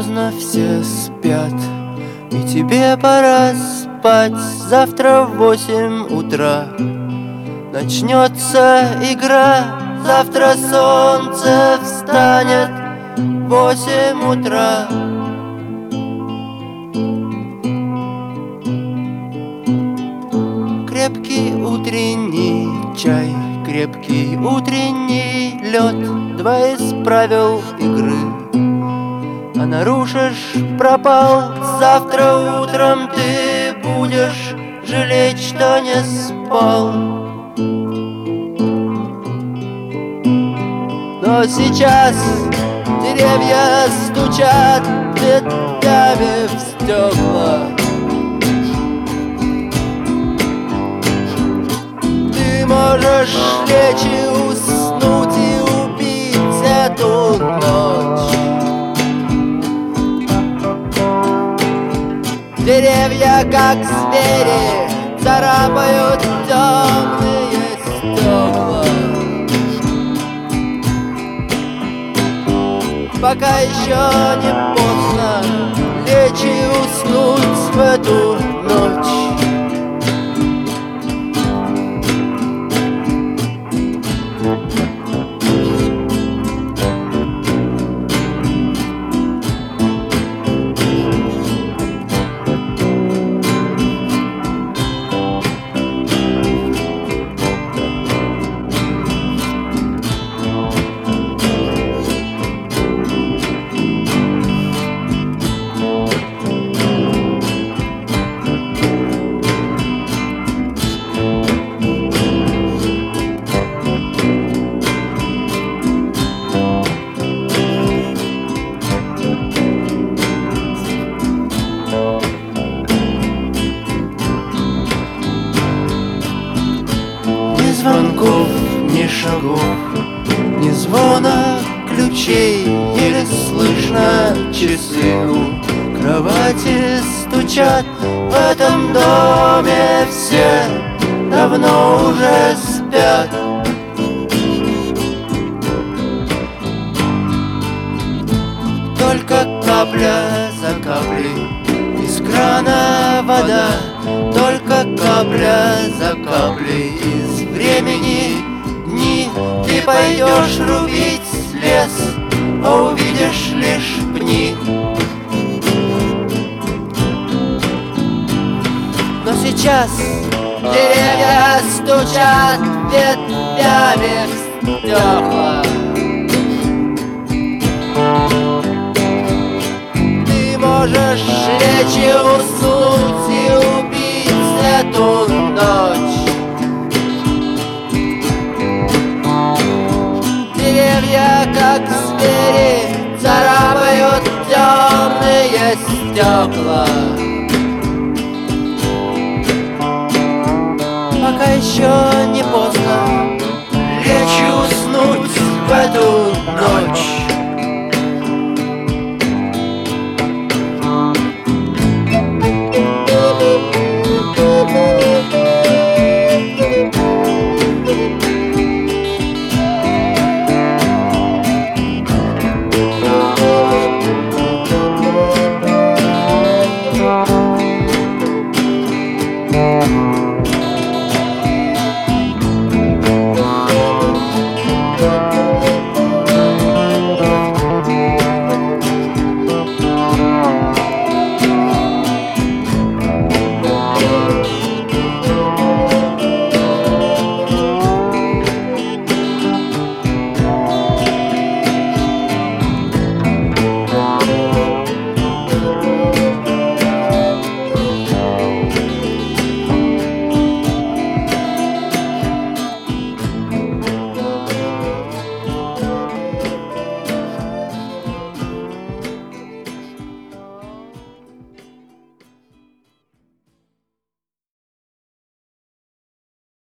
поздно, все спят И тебе пора спать. Завтра в восемь утра Начнется игра. Завтра солнце встанет в восемь утра. Крепкий утренний чай Крепкий утренний лед. Два из правил игры нарушишь, пропал. Завтра утром ты будешь жалеть, что не спал. Но сейчас деревья стучат ветвями в стекла. Можешь лечь и уснуть и убить эту ночь Деревья, как звери, царапают темные стекла. Пока еще не поздно лечь и уснуть в эту ночь звонков, ни шагов, ни звона ключей, еле слышно часы у кровати стучат. В этом доме все давно уже спят. Только капля за каплей из крана вода, только капля за каплей из времени дни Ты пойдешь рубить лес, а увидишь лишь пни. Но сейчас деревья стучат ветвями в стекла. Ты можешь лечь и уснуть стекла. Пока еще не поздно лечь уснуть в эту ночь.